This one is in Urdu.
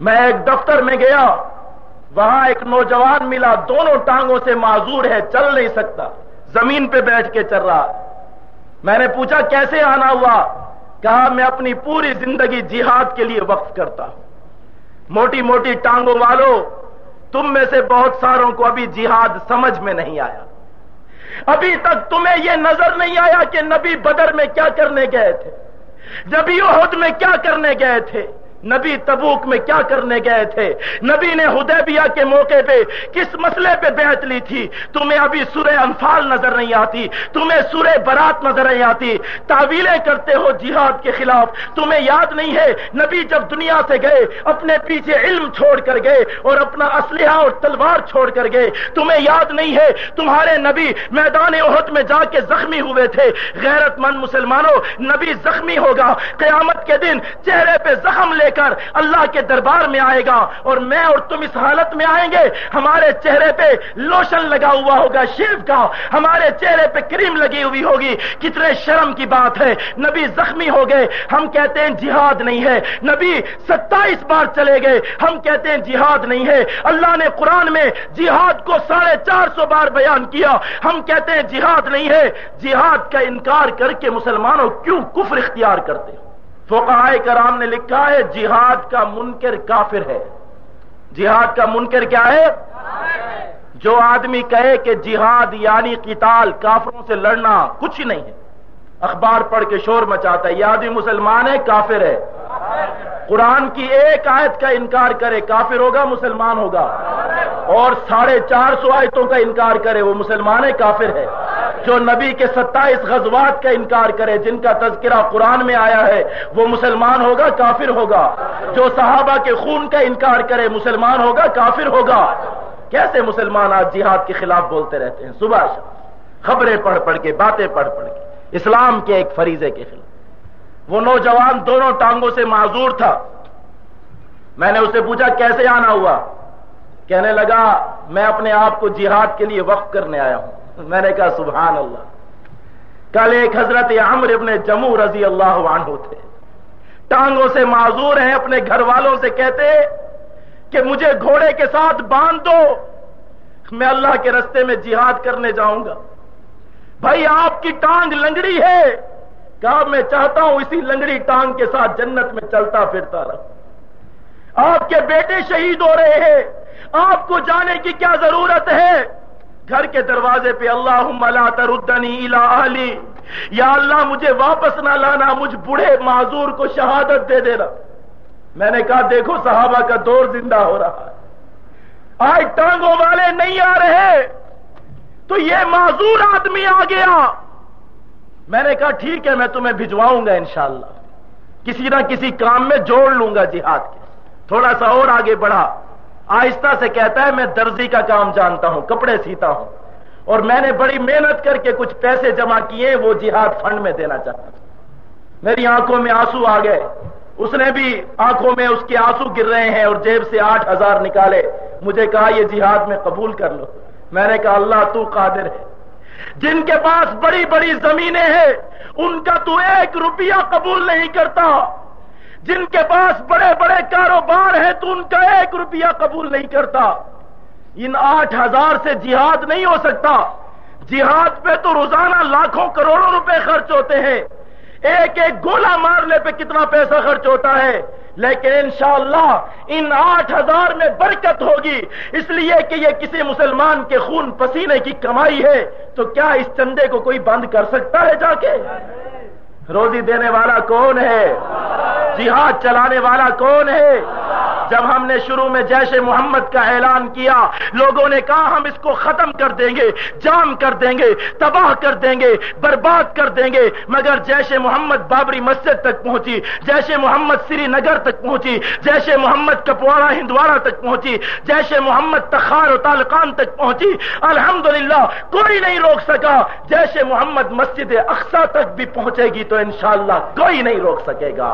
میں ایک دفتر میں گیا، وہاں ایک نوجوان ملا، دونوں ٹانگوں سے معذور ہے، چل نہیں سکتا، زمین پہ بیٹھ کے چل رہا۔ میں نے پوچھا، کیسے آنا ہوا؟ کہا، میں اپنی پوری زندگی جہاد کے لیے وقف کرتا ہوں۔ موٹی موٹی ٹانگوں والوں تم میں سے بہت ساروں کو ابھی جہاد سمجھ میں نہیں آیا۔ ابھی تک تمہیں یہ نظر نہیں آیا کہ نبی بدر میں کیا کرنے گئے تھے، نبی عہد میں کیا کرنے گئے تھے۔ نبی تبوک میں کیا کرنے گئے تھے؟ نبی نے ہدیبیہ کے موقع پہ کس مسئلے پہ بیعت لی تھی؟ تمہیں ابھی سورہ انفال نظر نہیں آتی، تمہیں سورہ برات نظر نہیں آتی۔ تعویلیں کرتے ہو جہاد کے خلاف۔ تمہیں یاد نہیں ہے، نبی جب دنیا سے گئے، اپنے پیچھے علم چھوڑ کر گئے اور اپنا اسلحہ اور تلوار چھوڑ کر گئے۔ تمہیں یاد نہیں ہے، تمہارے نبی میدان عہد میں جا کے زخمی ہوئے تھے۔ غیرت مند مسلمانوں، نبی زخمی ہوگا۔ قیامت کے دن چہرے پہ زخم لے کر اللہ کے دربار میں آئے گا اور میں اور تم اس حالت میں آئیں گے۔ ہمارے چہرے پہ لوشن لگا ہوا ہوگا شیو کا۔ ہمارے چہرے پہ کریم لگی ہوئی ہوگی۔ کتنے شرم کی بات ہے۔ نبی زخمی ہو گئے۔ ہم کہتے ہیں جہاد نہیں ہے۔ نبی ستائیس بار چلے گئے۔ ہم کہتے ہیں جہاد نہیں ہے۔ اللہ نے قرآن میں جہاد کو ساڑھے چار سو بار بیان کیا۔ ہم کہتے ہیں جہاد نہیں ہے۔ جہاد کا انکار کر کے مسلمانوں کیوں کفر اختیار کرتے ہیں فقہائے کرام نے لکھا ہے، جہاد کا منکر کافر ہے۔ جہاد کا منکر کیا ہے؟ جو آدمی کہے کہ جہاد یعنی قتال، کافروں سے لڑنا کچھ ہی نہیں ہے۔ اخبار پڑھ کے شور مچاتا ہے، یہ آدمی مسلمان ہے، کافر ہے۔ قرآن کی ایک آیت کا انکار کرے، کافر ہوگا، مسلمان ہوگا۔ اور ساڑھے چار سو آیتوں کا انکار کرے، وہ مسلمان ہے، کافر ہے۔ جو نبی کے ستائیس غزوات کا انکار کرے، جن کا تذکرہ قرآن میں آیا ہے، وہ مسلمان ہوگا، کافر ہوگا؟ جو صحابہ کے خون کا انکار کرے، مسلمان ہوگا، کافر ہوگا؟ کیسے مسلمان آج جہاد کے خلاف بولتے رہتے ہیں؟ صبح خبریں پڑھ پڑھ کے، باتیں پڑھ پڑھ کے۔ اسلام کے ایک فریضے کے خلاف۔ وہ نوجوان دونوں ٹانگوں سے معذور تھا۔ میں نے اسے پوچھا، کیسے آنا ہوا؟ کہنے لگا، میں اپنے آپ کو جہاد کے لیے وقف کرنے آیا ہوں۔ میں نے کہا، سبحان اللہ۔ کل ایک حضرت عمر ابن جموں رضی اللہ عنہ تھے۔ ٹانگوں سے معذور ہیں، اپنے گھر والوں سے کہتے کہ مجھے گھوڑے کے ساتھ باندھ دو میں اللہ کے رستے میں جہاد کرنے جاؤں گا۔ بھائی، آپ کی ٹانگ لنگڑی ہے۔ کہا، میں چاہتا ہوں اسی لنگڑی ٹانگ کے ساتھ جنت میں چلتا پھرتا رہا آپ کے بیٹے شہید ہو رہے ہیں۔ آپ کو جانے کی کیا ضرورت ہے؟ گھر کے دروازے پہ اللہ تردنی الا یا اللہ، مجھے واپس نہ لانا، مجھ بڑھے معذور کو شہادت دے دینا۔ میں نے کہا، دیکھو، صحابہ کا دور زندہ ہو رہا ہے۔ آج ٹانگوں والے نہیں آ رہے۔ تو یہ معذور آدمی آ گیا۔ میں نے کہا، ٹھیک ہے، میں تمہیں بھجواؤں گا انشاءاللہ۔ کسی نہ کسی کام میں جوڑ لوں گا جہاد کے۔ تھوڑا سا اور آگے بڑھا۔ آہستہ سے کہتا ہے، میں درزی کا کام جانتا ہوں، کپڑے سیتا ہوں۔ اور میں نے بڑی محنت کر کے کچھ پیسے جمع کیے، وہ جہاد فنڈ میں دینا چاہتا ہوں میری آنکھوں میں آنسو آ گئے۔ اس نے بھی آنکھوں میں اس کے آنسو گر رہے ہیں اور جیب سے آٹھ ہزار نکالے۔ مجھے کہا، یہ جہاد میں قبول کر لو۔ میں نے کہا، اللہ تو قادر ہے۔ جن کے پاس بڑی بڑی زمینیں ہیں، ان کا تو ایک روپیہ قبول نہیں کرتا۔ جن کے پاس بڑے بڑے کاروبار ہیں، تو ان کا ایک روپیہ قبول نہیں کرتا۔ ان آٹھ ہزار سے جہاد نہیں ہو سکتا۔ جہاد پہ تو روزانہ لاکھوں کروڑوں روپے خرچ ہوتے ہیں۔ ایک ایک گولا مارنے پہ کتنا پیسہ خرچ ہوتا ہے۔ لیکن انشاءاللہ ان آٹھ ہزار میں برکت ہوگی۔ اس لیے کہ یہ کسی مسلمان کے خون پسینے کی کمائی ہے، تو کیا اس چندے کو کوئی بند کر سکتا ہے جا کے؟ روزی دینے والا کون ہے؟ جہاد چلانے والا کون ہے؟ جب ہم نے شروع میں جیش محمد کا اعلان کیا، لوگوں نے کہا، ہم اس کو ختم کر دیں گے، جام کر دیں گے، تباہ کر دیں گے، برباد کر دیں گے۔ مگر جیش محمد بابری مسجد تک پہنچی، جیش محمد سری نگر تک پہنچی، جیش محمد کپواڑا ہندوارا تک پہنچی، جیش محمد تخار و تالقان تک پہنچی۔ الحمدللہ، کوئی نہیں روک سکا۔ جیش محمد مسجد اقسا تک بھی پہنچے گی تو انشاءاللہ کوئی نہیں روک سکے گا۔